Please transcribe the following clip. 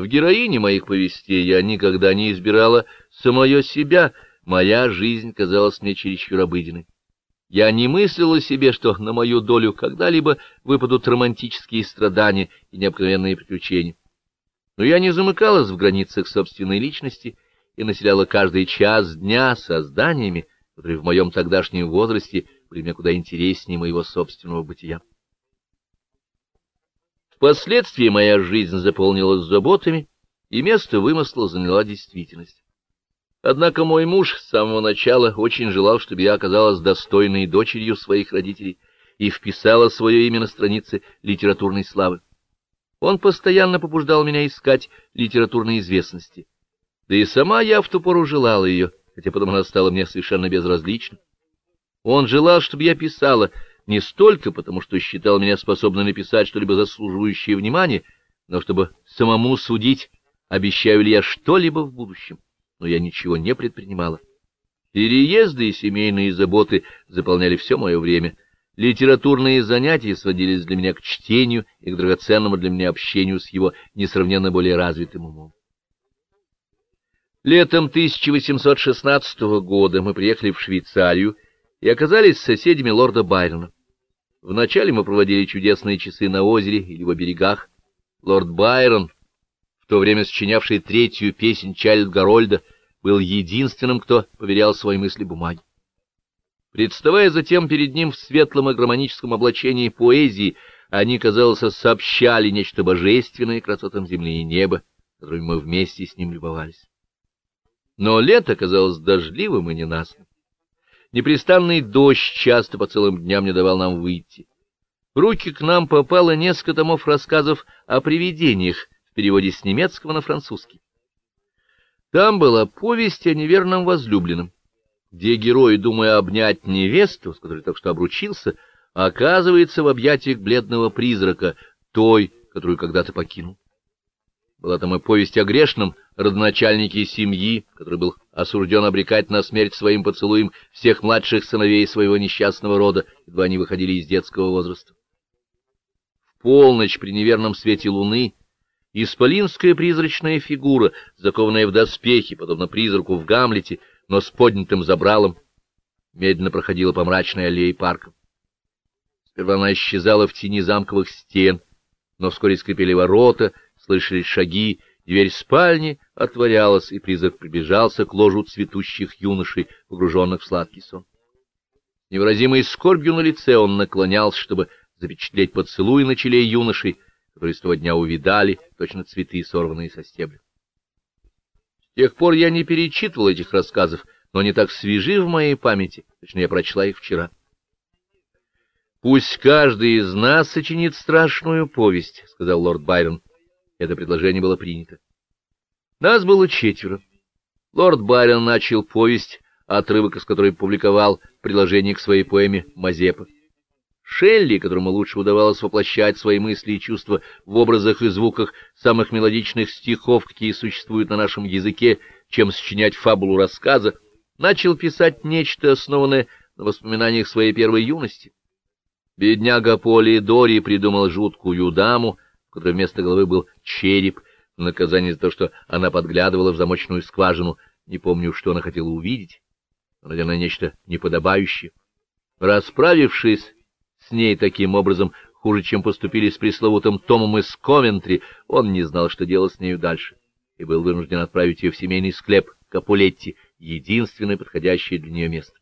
В героине моих повестей я никогда не избирала самое себя, моя жизнь казалась мне чересчур обыденной. Я не мыслила себе, что на мою долю когда-либо выпадут романтические страдания и необыкновенные приключения. Но я не замыкалась в границах собственной личности и населяла каждый час дня созданиями, которые в моем тогдашнем возрасте были мне куда интереснее моего собственного бытия. Впоследствии моя жизнь заполнилась заботами, и место вымысла заняла действительность. Однако мой муж с самого начала очень желал, чтобы я оказалась достойной дочерью своих родителей и вписала свое имя на странице литературной славы. Он постоянно побуждал меня искать литературной известности. Да и сама я в ту пору желала ее, хотя потом она стала мне совершенно безразлична. Он желал, чтобы я писала, не столько потому, что считал меня способной написать что-либо заслуживающее внимания, но чтобы самому судить, обещаю ли я что-либо в будущем. Но я ничего не предпринимала. Переезды и семейные заботы заполняли все мое время. Литературные занятия сводились для меня к чтению и к драгоценному для меня общению с его несравненно более развитым умом. Летом 1816 года мы приехали в Швейцарию, и оказались соседями лорда Байрона. Вначале мы проводили чудесные часы на озере или в берегах. Лорд Байрон, в то время сочинявший третью песнь Чайльд Гарольда, был единственным, кто поверял свои мысли бумаге. Представая затем перед ним в светлом и гармоническом облачении поэзии, они, казалось, сообщали нечто божественное красотам земли и неба, которыми мы вместе с ним любовались. Но лето казалось дождливым и ненастным. Непрестанный дождь часто по целым дням не давал нам выйти. В руки к нам попало несколько томов рассказов о привидениях в переводе с немецкого на французский. Там была повесть о неверном возлюбленном, где герой, думая обнять невесту, с которой только что обручился, оказывается в объятиях бледного призрака, той, которую когда-то покинул. Была там и повесть о грешном родоначальнике семьи, который был осужден обрекать на смерть своим поцелуем всех младших сыновей своего несчастного рода, едва они выходили из детского возраста. В полночь при неверном свете луны исполинская призрачная фигура, закованная в доспехи, подобно призраку в Гамлете, но с поднятым забралом, медленно проходила по мрачной аллее парка. Сперва она исчезала в тени замковых стен, но вскоре скрипели ворота, слышались шаги, дверь спальни отворялась, и призрак приближался к ложу цветущих юношей, погруженных в сладкий сон. Невыразимой скорбью на лице он наклонялся, чтобы запечатлеть поцелуй на челе юношей, которые с того дня увидали, точно цветы, сорванные со стебля. С тех пор я не перечитывал этих рассказов, но они так свежи в моей памяти, точно я прочла их вчера. «Пусть каждый из нас сочинит страшную повесть», — сказал лорд Байрон. Это предложение было принято. Нас было четверо. Лорд Байрон начал повесть, отрывок из которой публиковал в приложении к своей поэме «Мазепа». Шелли, которому лучше удавалось воплощать свои мысли и чувства в образах и звуках самых мелодичных стихов, какие существуют на нашем языке, чем сочинять фабулу рассказа, начал писать нечто, основанное на воспоминаниях своей первой юности. Бедняга Поли Дори придумал жуткую даму, в которой вместо головы был череп, наказание за то, что она подглядывала в замочную скважину. Не помню, что она хотела увидеть, но, наверное, нечто неподобающее. Расправившись с ней таким образом, хуже, чем поступили с пресловутым Томом из Ковентри, он не знал, что делать с нею дальше, и был вынужден отправить ее в семейный склеп Капулетти, единственное подходящее для нее место.